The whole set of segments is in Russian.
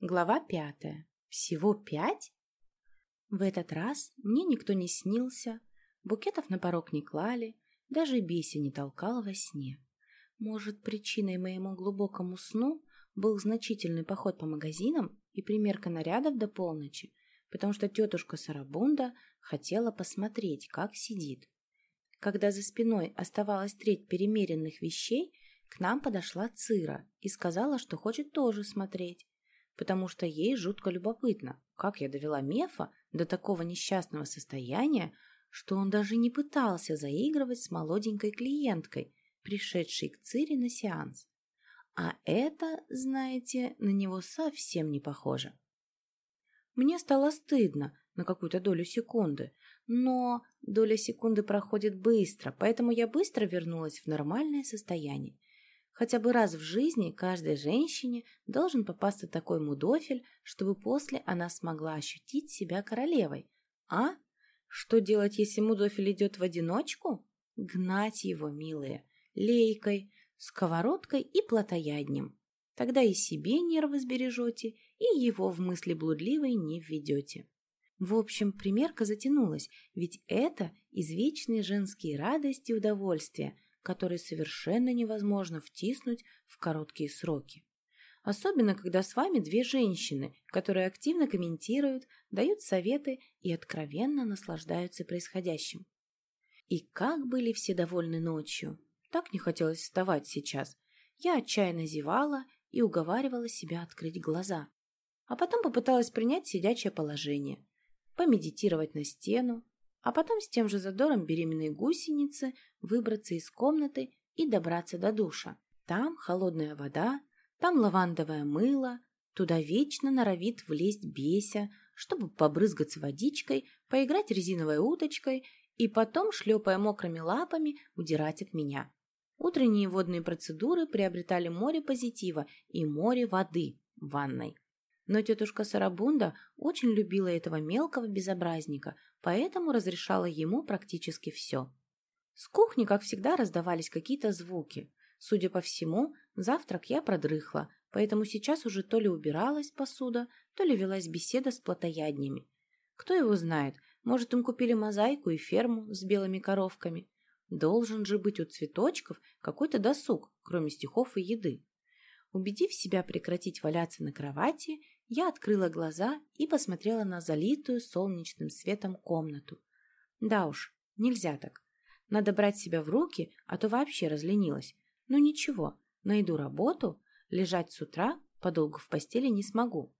Глава пятая. Всего пять? В этот раз мне никто не снился, букетов на порог не клали, даже Беся не толкала во сне. Может, причиной моему глубокому сну был значительный поход по магазинам и примерка нарядов до полночи, потому что тетушка Сарабунда хотела посмотреть, как сидит. Когда за спиной оставалась треть перемеренных вещей, к нам подошла Цира и сказала, что хочет тоже смотреть потому что ей жутко любопытно, как я довела Мефа до такого несчастного состояния, что он даже не пытался заигрывать с молоденькой клиенткой, пришедшей к Цири на сеанс. А это, знаете, на него совсем не похоже. Мне стало стыдно на какую-то долю секунды, но доля секунды проходит быстро, поэтому я быстро вернулась в нормальное состояние Хотя бы раз в жизни каждой женщине должен попасться такой мудофель, чтобы после она смогла ощутить себя королевой. А? Что делать, если мудофель идет в одиночку? Гнать его, милые, лейкой, сковородкой и плотояднем. Тогда и себе нервы сбережете, и его в мысли блудливой не введете. В общем, примерка затянулась, ведь это извечные женские радости и удовольствия – который совершенно невозможно втиснуть в короткие сроки. Особенно, когда с вами две женщины, которые активно комментируют, дают советы и откровенно наслаждаются происходящим. И как были все довольны ночью. Так не хотелось вставать сейчас. Я отчаянно зевала и уговаривала себя открыть глаза. А потом попыталась принять сидячее положение, помедитировать на стену, а потом с тем же задором беременной гусеницы выбраться из комнаты и добраться до душа. Там холодная вода, там лавандовое мыло, туда вечно норовит влезть беся, чтобы побрызгаться водичкой, поиграть резиновой уточкой и потом, шлепая мокрыми лапами, удирать от меня. Утренние водные процедуры приобретали море позитива и море воды в ванной. Но тетушка Сарабунда очень любила этого мелкого безобразника, поэтому разрешала ему практически все. С кухни, как всегда, раздавались какие-то звуки. Судя по всему, завтрак я продрыхла, поэтому сейчас уже то ли убиралась посуда, то ли велась беседа с плотояднями. Кто его знает, может, им купили мозаику и ферму с белыми коровками. Должен же быть у цветочков какой-то досуг, кроме стихов и еды. Убедив себя прекратить валяться на кровати, я открыла глаза и посмотрела на залитую солнечным светом комнату. Да уж, нельзя так. Надо брать себя в руки, а то вообще разленилась. Но ничего, найду работу, лежать с утра подолгу в постели не смогу.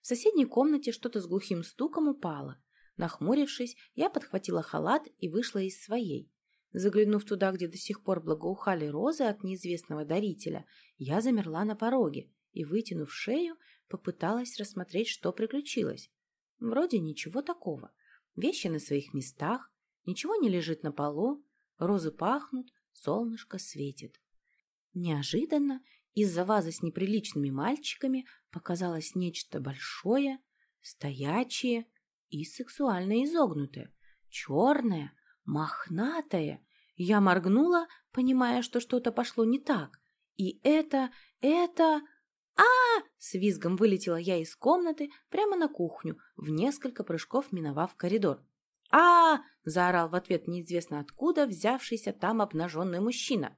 В соседней комнате что-то с глухим стуком упало. Нахмурившись, я подхватила халат и вышла из своей. Заглянув туда, где до сих пор благоухали розы от неизвестного дарителя, я замерла на пороге и, вытянув шею, попыталась рассмотреть, что приключилось. Вроде ничего такого. Вещи на своих местах, ничего не лежит на полу, розы пахнут, солнышко светит. Неожиданно из-за вазы с неприличными мальчиками показалось нечто большое, стоячее и сексуально изогнутое, черное, мохнатое. Я моргнула, понимая, что что-то пошло не так. И это, это а, С визгом вылетела я из комнаты прямо на кухню, в несколько прыжков миновав коридор. а заорал в ответ неизвестно откуда взявшийся там обнаженный мужчина.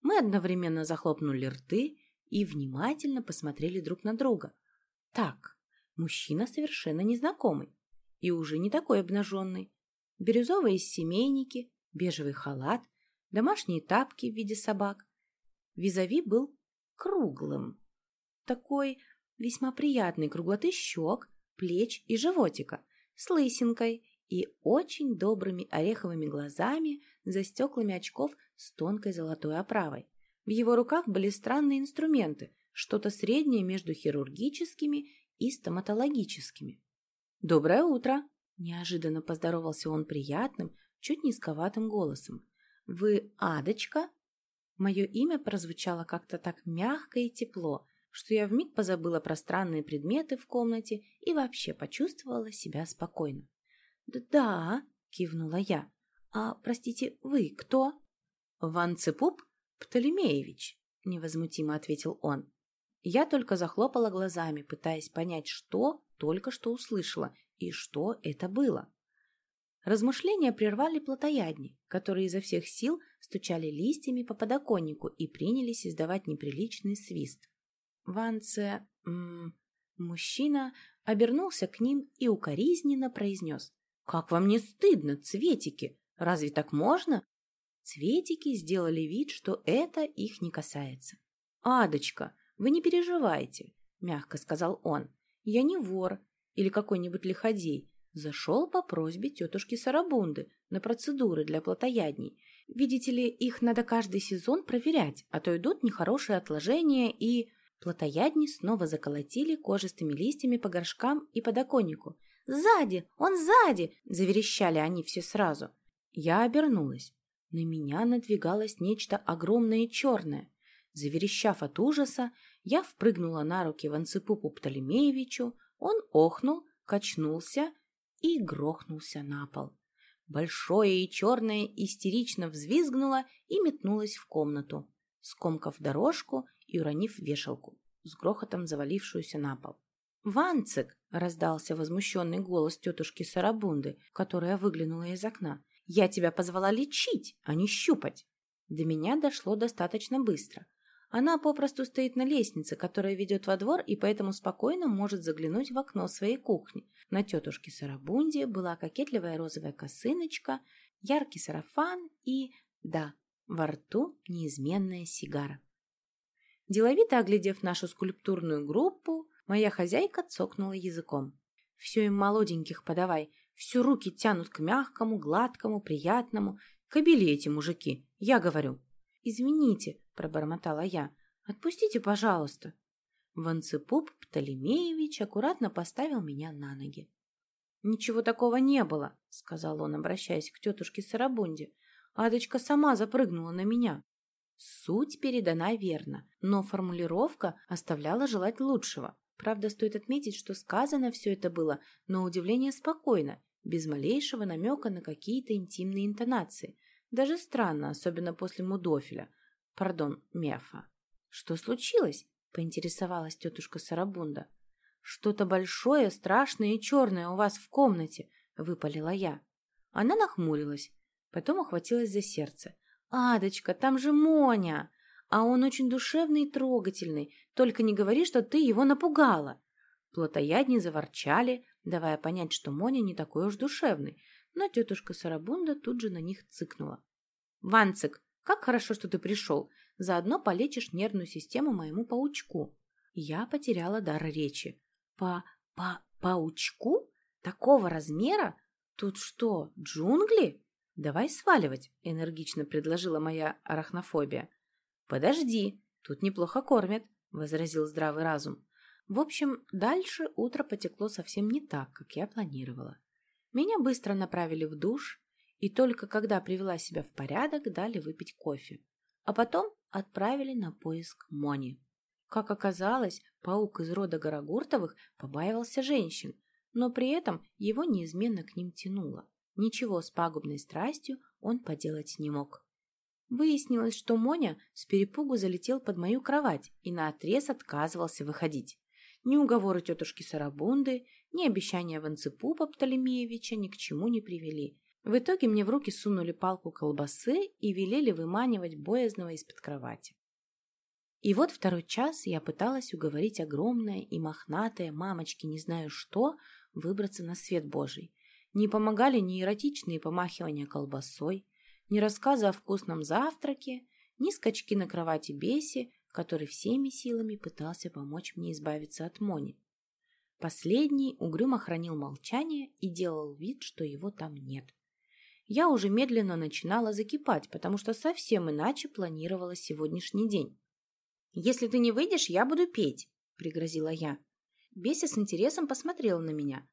Мы одновременно захлопнули рты и внимательно посмотрели друг на друга. Так, мужчина совершенно незнакомый и уже не такой обнаженный. Бирюзовые семейники, бежевый халат, домашние тапки в виде собак. Визави был круглым такой весьма приятной круглоты щек, плеч и животика, с лысинкой и очень добрыми ореховыми глазами за стеклами очков с тонкой золотой оправой. В его руках были странные инструменты, что-то среднее между хирургическими и стоматологическими. «Доброе утро!» – неожиданно поздоровался он приятным, чуть низковатым голосом. «Вы Адочка?» Мое имя прозвучало как-то так мягко и тепло, что я вмиг позабыла про странные предметы в комнате и вообще почувствовала себя спокойно. «Да», — кивнула я. «А, простите, вы кто?» «Ван Цепуп Птолемеевич», — невозмутимо ответил он. Я только захлопала глазами, пытаясь понять, что только что услышала и что это было. Размышления прервали плотоядни, которые изо всех сил стучали листьями по подоконнику и принялись издавать неприличный свист. Ванце... Мужчина обернулся к ним и укоризненно произнес. «Как вам не стыдно, цветики? Разве так можно?» Цветики сделали вид, что это их не касается. «Адочка, вы не переживайте», — мягко сказал он. «Я не вор или какой-нибудь лиходей. Зашел по просьбе тетушки Сарабунды на процедуры для плотоядней. Видите ли, их надо каждый сезон проверять, а то идут нехорошие отложения и...» Плотоядни снова заколотили кожистыми листьями по горшкам и подоконнику. «Сзади! Он сзади!» – заверещали они все сразу. Я обернулась. На меня надвигалось нечто огромное и черное. Заверещав от ужаса, я впрыгнула на руки Ванцепупу Птолемеевичу, он охнул, качнулся и грохнулся на пол. Большое и черное истерично взвизгнуло и метнулось в комнату, скомкав дорожку и уронив вешалку, с грохотом завалившуюся на пол. «Ванцик!» — раздался возмущенный голос тетушки Сарабунды, которая выглянула из окна. «Я тебя позвала лечить, а не щупать!» До меня дошло достаточно быстро. Она попросту стоит на лестнице, которая ведет во двор, и поэтому спокойно может заглянуть в окно своей кухни. На тетушке Сарабунде была кокетливая розовая косыночка, яркий сарафан и, да, во рту неизменная сигара. Деловито оглядев нашу скульптурную группу, моя хозяйка цокнула языком. «Все им молоденьких подавай, все руки тянут к мягкому, гладкому, приятному. Кобели эти мужики, я говорю». «Извините», — пробормотала я, — «отпустите, пожалуйста». Ванцепуп Птолемеевич аккуратно поставил меня на ноги. «Ничего такого не было», — сказал он, обращаясь к тетушке Сарабунде. «Адочка сама запрыгнула на меня». Суть передана верно, но формулировка оставляла желать лучшего. Правда, стоит отметить, что сказано все это было на удивление спокойно, без малейшего намека на какие-то интимные интонации. Даже странно, особенно после Мудофиля. Пардон, Мефа. «Что случилось?» — поинтересовалась тетушка Сарабунда. «Что-то большое, страшное и черное у вас в комнате», — выпалила я. Она нахмурилась, потом ухватилась за сердце. «Адочка, там же Моня! А он очень душевный и трогательный. Только не говори, что ты его напугала!» Плотоядни заворчали, давая понять, что Моня не такой уж душевный, но тетушка Сарабунда тут же на них цыкнула. «Ванцик, как хорошо, что ты пришел. Заодно полечишь нервную систему моему паучку». Я потеряла дар речи. «По... по... паучку? Такого размера? Тут что, джунгли?» «Давай сваливать», — энергично предложила моя арахнофобия. «Подожди, тут неплохо кормят», — возразил здравый разум. В общем, дальше утро потекло совсем не так, как я планировала. Меня быстро направили в душ, и только когда привела себя в порядок, дали выпить кофе. А потом отправили на поиск Мони. Как оказалось, паук из рода Горогуртовых побаивался женщин, но при этом его неизменно к ним тянуло. Ничего с пагубной страстью он поделать не мог. Выяснилось, что Моня с перепугу залетел под мою кровать и наотрез отказывался выходить. Ни уговоры тетушки Сарабунды, ни обещания Ванцепупа Птолемеевича ни к чему не привели. В итоге мне в руки сунули палку колбасы и велели выманивать боязного из-под кровати. И вот второй час я пыталась уговорить огромное и мохнатое мамочки не знаю что выбраться на свет Божий – не помогали ни эротичные помахивания колбасой, ни рассказы о вкусном завтраке, ни скачки на кровати Беси, который всеми силами пытался помочь мне избавиться от Мони. Последний угрюмо хранил молчание и делал вид, что его там нет. Я уже медленно начинала закипать, потому что совсем иначе планировала сегодняшний день. «Если ты не выйдешь, я буду петь», — пригрозила я. Беся с интересом посмотрела на меня,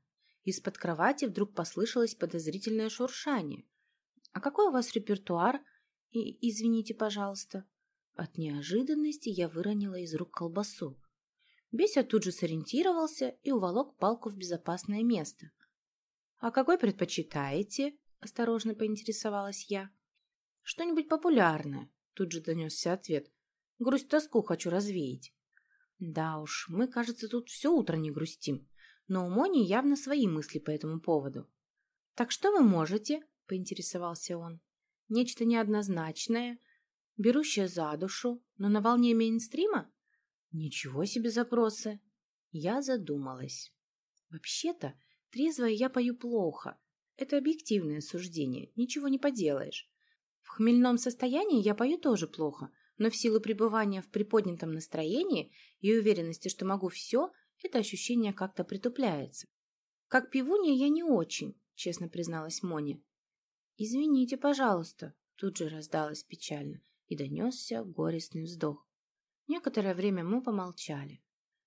из-под кровати вдруг послышалось подозрительное шуршание. «А какой у вас репертуар?» И, «Извините, пожалуйста». От неожиданности я выронила из рук колбасу. Беся тут же сориентировался и уволок палку в безопасное место. «А какой предпочитаете?» – осторожно поинтересовалась я. «Что-нибудь популярное», – тут же донесся ответ. «Грусть-тоску хочу развеять». Да уж, мы, кажется, тут все утро не грустим, но у Мони явно свои мысли по этому поводу. «Так что вы можете?» – поинтересовался он. «Нечто неоднозначное, берущее за душу, но на волне мейнстрима? Ничего себе запросы!» Я задумалась. «Вообще-то, трезвая я пою плохо. Это объективное суждение, ничего не поделаешь. В хмельном состоянии я пою тоже плохо, но в силу пребывания в приподнятом настроении и уверенности, что могу все, это ощущение как-то притупляется. Как пивунья я не очень, честно призналась Моня. «Извините, пожалуйста», — тут же раздалась печально, и донесся горестный вздох. Некоторое время мы помолчали.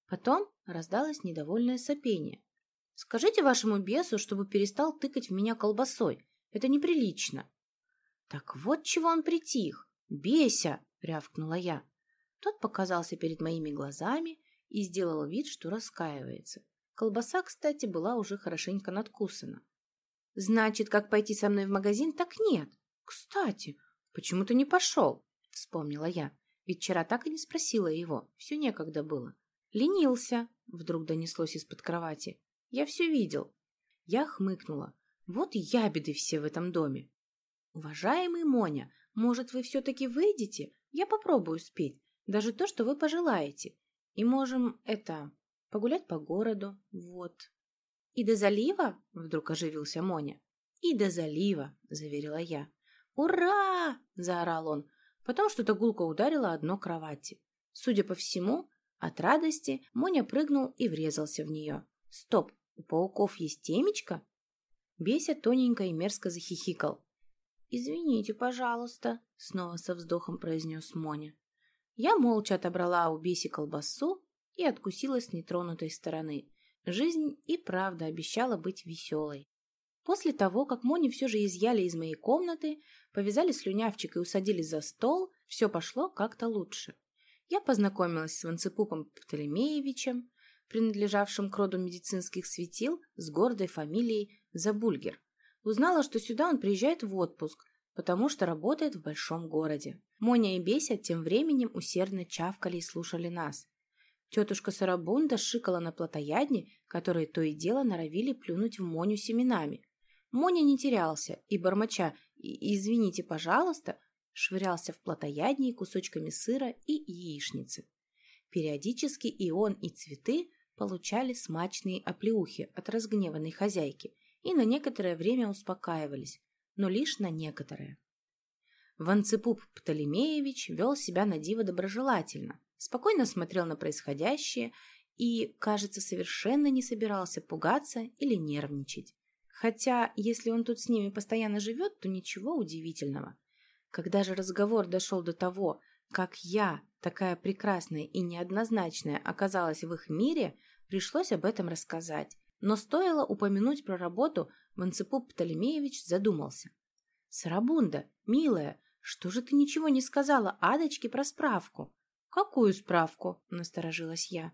Потом раздалось недовольное сопение. «Скажите вашему бесу, чтобы перестал тыкать в меня колбасой. Это неприлично». «Так вот чего он притих. Беся!» — рявкнула я. Тот показался перед моими глазами и сделал вид, что раскаивается. Колбаса, кстати, была уже хорошенько надкусана. Значит, как пойти со мной в магазин, так нет. Кстати, почему ты не пошел? Вспомнила я. Ведь вчера так и не спросила его. Все некогда было. Ленился, вдруг донеслось из-под кровати. Я все видел. Я хмыкнула. Вот ябеды все в этом доме. Уважаемый Моня, может, вы все-таки выйдете? Я попробую спеть. Даже то, что вы пожелаете. И можем, это, погулять по городу. Вот. «И до залива?» — вдруг оживился Моня. «И до залива», — заверила я. «Ура!» — заорал он. Потом что-то гулко ударило одно кровати. Судя по всему, от радости Моня прыгнул и врезался в нее. «Стоп! У пауков есть темечко?» Беся тоненько и мерзко захихикал. «Извините, пожалуйста», — снова со вздохом произнес Моня. Я молча отобрала у Беси колбасу и откусила с нетронутой стороны. Жизнь и правда обещала быть веселой. После того, как Мони все же изъяли из моей комнаты, повязали слюнявчик и усадили за стол, все пошло как-то лучше. Я познакомилась с Ванцепупом Птолемеевичем, принадлежавшим к роду медицинских светил с гордой фамилией Забульгер. Узнала, что сюда он приезжает в отпуск, потому что работает в большом городе. Моня и Беся тем временем усердно чавкали и слушали нас. Тетушка Сарабунда шикала на плотоядне, которые то и дело норовили плюнуть в Моню семенами. Моня не терялся и, бормоча «извините, пожалуйста», швырялся в плотоядней кусочками сыра и яичницы. Периодически и он, и цветы получали смачные оплеухи от разгневанной хозяйки и на некоторое время успокаивались, но лишь на некоторое. Ванцепуп Птолемеевич вел себя на диво доброжелательно, спокойно смотрел на происходящее и, кажется, совершенно не собирался пугаться или нервничать. Хотя, если он тут с ними постоянно живет, то ничего удивительного. Когда же разговор дошел до того, как я, такая прекрасная и неоднозначная, оказалась в их мире, пришлось об этом рассказать. Но стоило упомянуть про работу, Ванцепуп Птолемеевич задумался. «Сарабунда, милая, что же ты ничего не сказала Адочке про справку?» «Какую справку?» – насторожилась я.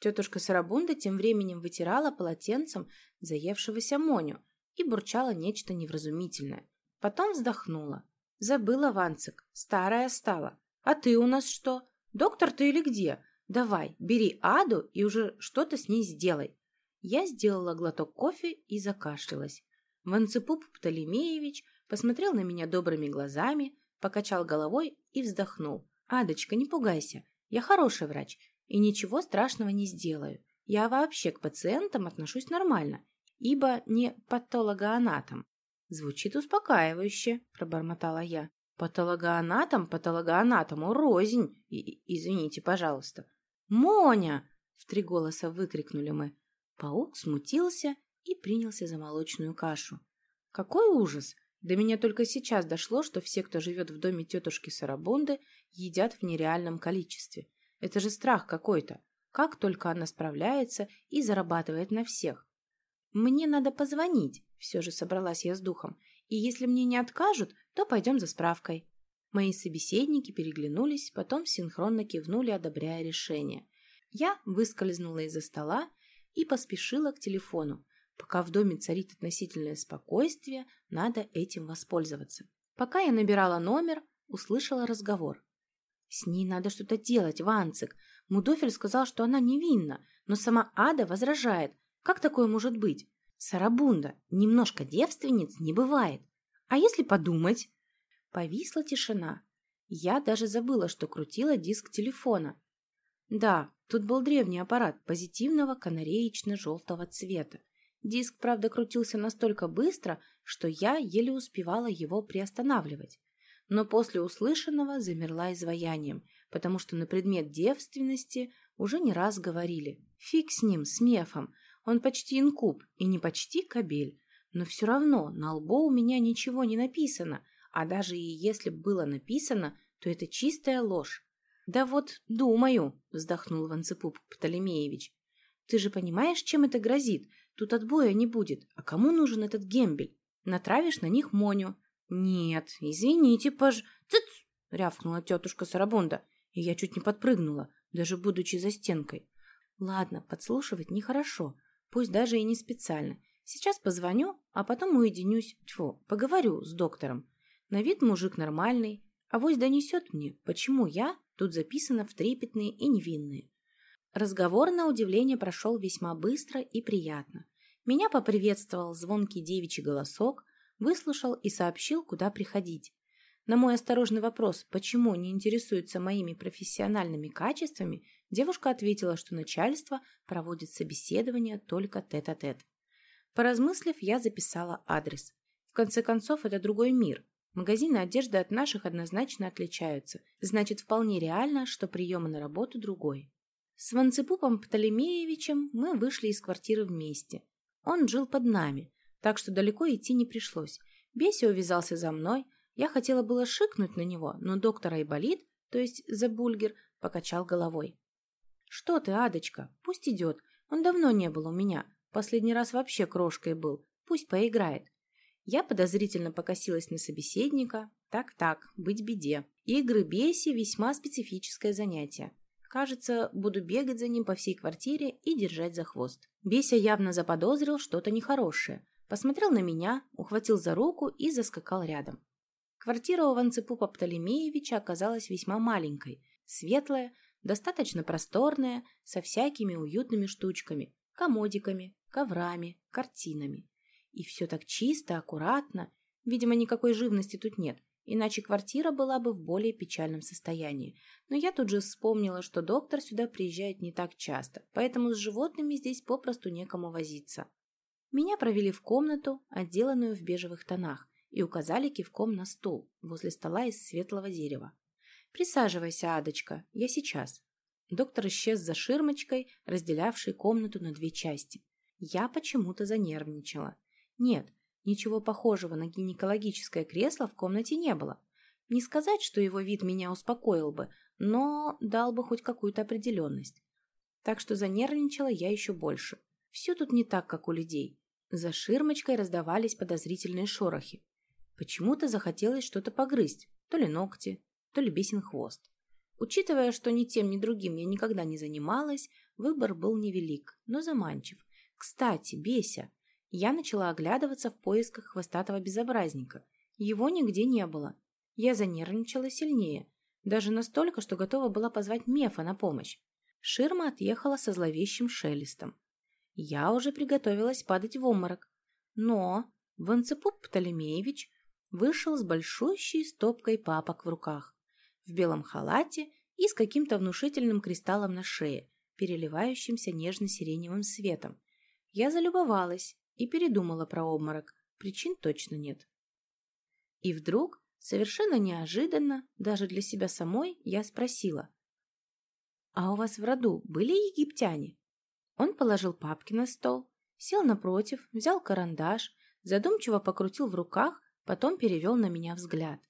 Тетушка Сарабунда тем временем вытирала полотенцем заевшегося Моню и бурчала нечто невразумительное. Потом вздохнула. «Забыла, Ванцик, старая стала. А ты у нас что? Доктор ты или где? Давай, бери Аду и уже что-то с ней сделай». Я сделала глоток кофе и закашлялась. Ванцепуп Птолемеевич посмотрел на меня добрыми глазами, покачал головой и вздохнул. «Адочка, не пугайся. Я хороший врач и ничего страшного не сделаю. Я вообще к пациентам отношусь нормально, ибо не патологоанатом». «Звучит успокаивающе», – пробормотала я. «Патологоанатом патологоанатому рознь. И, извините, пожалуйста». «Моня!» – в три голоса выкрикнули мы. Паук смутился и принялся за молочную кашу. «Какой ужас! До меня только сейчас дошло, что все, кто живет в доме тетушки Сарабунды, едят в нереальном количестве. Это же страх какой-то. Как только она справляется и зарабатывает на всех. Мне надо позвонить, все же собралась я с духом. И если мне не откажут, то пойдем за справкой. Мои собеседники переглянулись, потом синхронно кивнули, одобряя решение. Я выскользнула из-за стола и поспешила к телефону. Пока в доме царит относительное спокойствие, надо этим воспользоваться. Пока я набирала номер, услышала разговор. С ней надо что-то делать, Ванцик. Мудофель сказал, что она невинна, но сама Ада возражает. Как такое может быть? Сарабунда, немножко девственниц не бывает. А если подумать? Повисла тишина. Я даже забыла, что крутила диск телефона. Да, тут был древний аппарат позитивного канареечно-желтого цвета. Диск, правда, крутился настолько быстро, что я еле успевала его приостанавливать. Но после услышанного замерла изваянием, потому что на предмет девственности уже не раз говорили. Фиг с ним, с мефом. Он почти инкуб и не почти кобель. Но все равно на лбу у меня ничего не написано, а даже и если было написано, то это чистая ложь. «Да вот, думаю», — вздохнул Ванцепуп Птолемеевич. «Ты же понимаешь, чем это грозит? Тут отбоя не будет. А кому нужен этот гембель? Натравишь на них Моню». «Нет, извините, пож...» «Цыц!» — рявкнула тетушка Сарабонда, и я чуть не подпрыгнула, даже будучи за стенкой. «Ладно, подслушивать нехорошо, пусть даже и не специально. Сейчас позвоню, а потом уединюсь, тьфу, поговорю с доктором. На вид мужик нормальный, а вось донесет мне, почему я тут записана в трепетные и невинные. Разговор, на удивление, прошел весьма быстро и приятно. Меня поприветствовал звонкий девичий голосок, выслушал и сообщил, куда приходить. На мой осторожный вопрос, почему не интересуется моими профессиональными качествами, девушка ответила, что начальство проводит собеседование только тет-а-тет. -тет. Поразмыслив, я записала адрес. В конце концов, это другой мир. Магазины одежды от наших однозначно отличаются. Значит, вполне реально, что приемы на работу другой. С Ванцепупом Птолемеевичем мы вышли из квартиры вместе. Он жил под нами, так что далеко идти не пришлось. Беся увязался за мной. Я хотела было шикнуть на него, но доктор Айболит, то есть Забульгер, покачал головой. «Что ты, Адочка, пусть идет. Он давно не был у меня. Последний раз вообще крошкой был. Пусть поиграет. Я подозрительно покосилась на собеседника. Так-так, быть беде. Игры Беси весьма специфическое занятие. Кажется, буду бегать за ним по всей квартире и держать за хвост. Беся явно заподозрил что-то нехорошее. Посмотрел на меня, ухватил за руку и заскакал рядом. Квартира у Ванцепупа Птолемеевича оказалась весьма маленькой, светлая, достаточно просторная, со всякими уютными штучками, комодиками, коврами, картинами. И все так чисто, аккуратно. Видимо, никакой живности тут нет, иначе квартира была бы в более печальном состоянии. Но я тут же вспомнила, что доктор сюда приезжает не так часто, поэтому с животными здесь попросту некому возиться. Меня провели в комнату, отделанную в бежевых тонах, и указали кивком на стул возле стола из светлого дерева. «Присаживайся, Адочка, я сейчас». Доктор исчез за ширмочкой, разделявшей комнату на две части. Я почему-то занервничала. Нет, ничего похожего на гинекологическое кресло в комнате не было. Не сказать, что его вид меня успокоил бы, но дал бы хоть какую-то определенность. Так что занервничала я еще больше. Все тут не так, как у людей. За ширмочкой раздавались подозрительные шорохи. Почему-то захотелось что-то погрызть, то ли ногти, то ли бесен хвост. Учитывая, что ни тем, ни другим я никогда не занималась, выбор был невелик, но заманчив. Кстати, Беся. Я начала оглядываться в поисках хвостатого безобразника. Его нигде не было. Я занервничала сильнее. Даже настолько, что готова была позвать Мефа на помощь. Ширма отъехала со зловещим шелестом. Я уже приготовилась падать в обморок. Но Ванцепуп Птолемеевич вышел с большущей стопкой папок в руках, в белом халате и с каким-то внушительным кристаллом на шее, переливающимся нежно-сиреневым светом. Я залюбовалась и передумала про обморок. Причин точно нет. И вдруг, совершенно неожиданно, даже для себя самой, я спросила. «А у вас в роду были египтяне?» Он положил папки на стол, сел напротив, взял карандаш, задумчиво покрутил в руках, потом перевел на меня взгляд.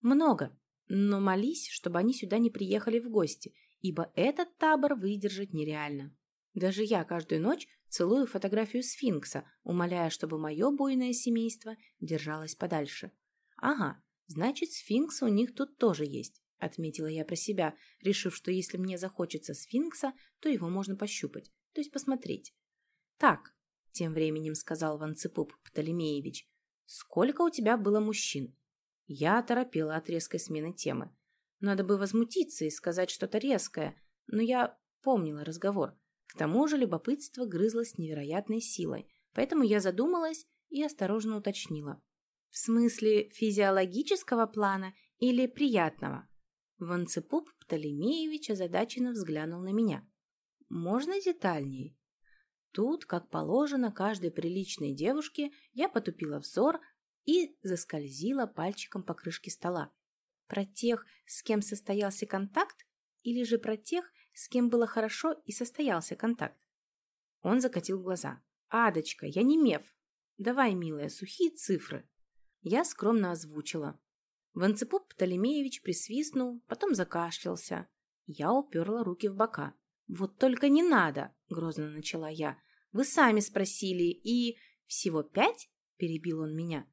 «Много, но молись, чтобы они сюда не приехали в гости, ибо этот табор выдержать нереально. Даже я каждую ночь целую фотографию сфинкса, умоляя, чтобы мое буйное семейство держалось подальше. Ага, значит, сфинкс у них тут тоже есть, отметила я про себя, решив, что если мне захочется сфинкса, то его можно пощупать, то есть посмотреть. Так, тем временем сказал Ванцепуп Птолемеевич, сколько у тебя было мужчин? Я оторопела от резкой смены темы. Надо бы возмутиться и сказать что-то резкое, но я помнила разговор. К тому же любопытство грызло с невероятной силой, поэтому я задумалась и осторожно уточнила. В смысле физиологического плана или приятного? Ванцепуп Птолемеевич озадаченно взглянул на меня. «Можно детальней?» Тут, как положено каждой приличной девушке, я потупила взор и заскользила пальчиком по крышке стола. Про тех, с кем состоялся контакт, или же про тех, с кем было хорошо и состоялся контакт? Он закатил глаза. «Адочка, я не меф. Давай, милая, сухие цифры». Я скромно озвучила. Ванцепоп Птолемеевич присвистнул, потом закашлялся. Я уперла руки в бока. «Вот только не надо!» — грозно начала я. «Вы сами спросили, и...» «Всего пять?» — перебил он меня.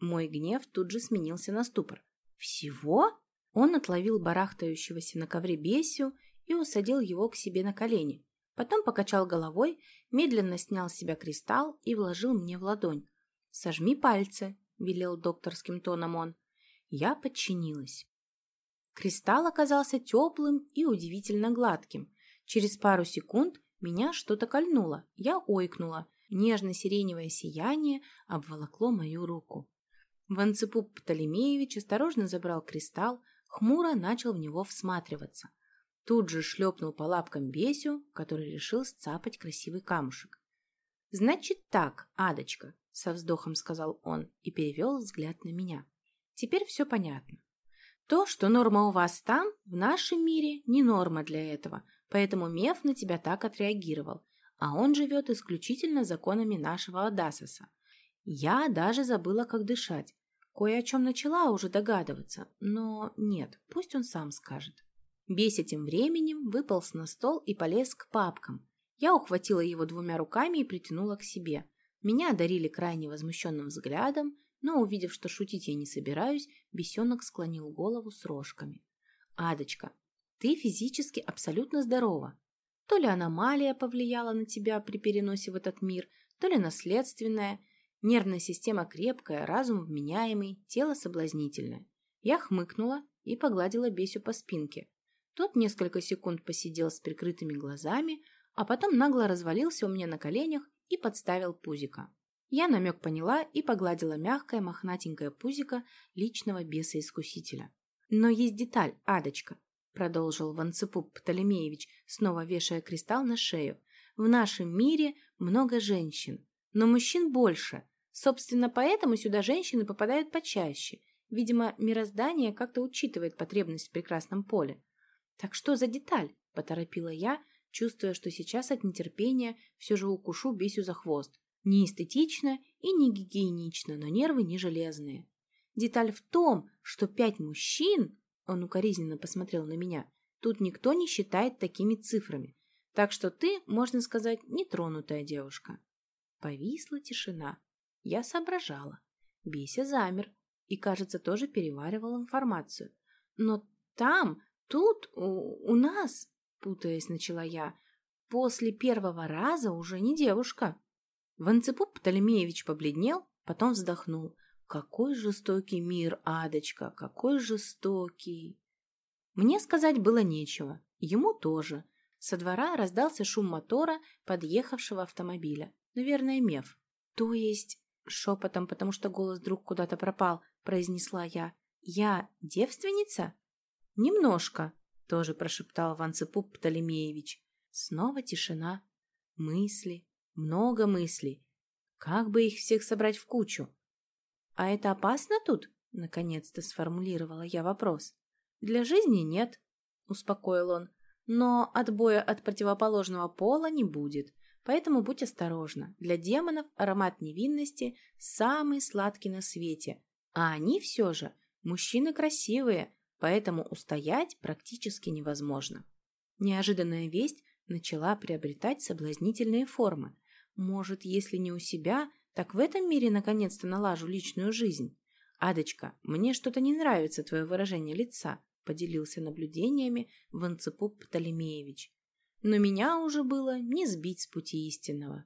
Мой гнев тут же сменился на ступор. «Всего?» Он отловил барахтающегося на ковре Бесю и усадил его к себе на колени. Потом покачал головой, медленно снял с себя кристалл и вложил мне в ладонь. «Сожми пальцы», — велел докторским тоном он. Я подчинилась. Кристалл оказался теплым и удивительно гладким. Через пару секунд меня что-то кольнуло. Я ойкнула. Нежно-сиреневое сияние обволокло мою руку. Ванцепуп Птолемеевич осторожно забрал кристалл, хмуро начал в него всматриваться. Тут же шлепнул по лапкам Бесю, который решил сцапать красивый камушек. «Значит так, Адочка», — со вздохом сказал он и перевел взгляд на меня. «Теперь все понятно. То, что норма у вас там, в нашем мире, не норма для этого, поэтому Меф на тебя так отреагировал, а он живет исключительно законами нашего Адасоса. Я даже забыла, как дышать. Кое о чем начала уже догадываться, но нет, пусть он сам скажет. Беся тем временем выполз на стол и полез к папкам. Я ухватила его двумя руками и притянула к себе. Меня одарили крайне возмущенным взглядом, но, увидев, что шутить я не собираюсь, бесенок склонил голову с рожками. «Адочка, ты физически абсолютно здорова. То ли аномалия повлияла на тебя при переносе в этот мир, то ли наследственная – Нервная система крепкая, разум вменяемый, тело соблазнительное. Я хмыкнула и погладила Бесю по спинке. Тот несколько секунд посидел с прикрытыми глазами, а потом нагло развалился у меня на коленях и подставил пузика. Я намек поняла и погладила мягкое мохнатенькое пузико личного беса-искусителя. «Но есть деталь, Адочка», — продолжил Ванцепуп Птолемеевич, снова вешая кристалл на шею. «В нашем мире много женщин, но мужчин больше, Собственно, поэтому сюда женщины попадают почаще. Видимо, мироздание как-то учитывает потребность в прекрасном поле. «Так что за деталь?» – поторопила я, чувствуя, что сейчас от нетерпения все же укушу Бесю за хвост. Не эстетично и не гигиенично, но нервы не железные. Деталь в том, что пять мужчин, он укоризненно посмотрел на меня, тут никто не считает такими цифрами. Так что ты, можно сказать, нетронутая девушка. Повисла тишина. Я соображала. Беся замер и, кажется, тоже переваривал информацию. Но там, тут, у, у нас, путаясь, начала я, после первого раза уже не девушка. Ванцепуп Птолемеевич побледнел, потом вздохнул. Какой жестокий мир, Адочка, какой жестокий. Мне сказать было нечего, ему тоже. Со двора раздался шум мотора подъехавшего автомобиля. Наверное, меф. То есть Шепотом, потому что голос вдруг куда-то пропал, произнесла я. «Я девственница?» «Немножко», — тоже прошептал Ванцепуп Птолемеевич. Снова тишина. Мысли. Много мыслей. Как бы их всех собрать в кучу? «А это опасно тут?» — наконец-то сформулировала я вопрос. «Для жизни нет», — успокоил он. «Но отбоя от противоположного пола не будет. Поэтому будь осторожна. Для демонов аромат невинности самый сладкий на свете. А они все же мужчины красивые, поэтому устоять практически невозможно. Неожиданная весть начала приобретать соблазнительные формы. Может, если не у себя, так в этом мире наконец-то налажу личную жизнь. «Адочка, мне что-то не нравится твое выражение лица», поделился наблюдениями Ванцепуп Птолемеевич но меня уже было не сбить с пути истинного.